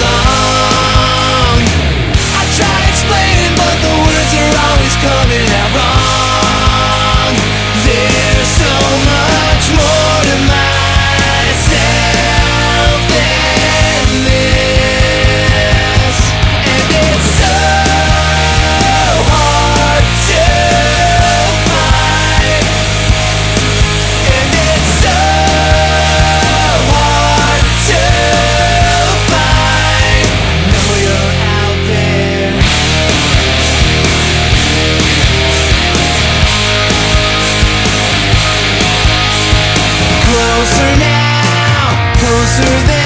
long. I try explaining but the words are always coming out. answer